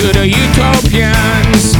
to the utopians.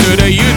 yesterday you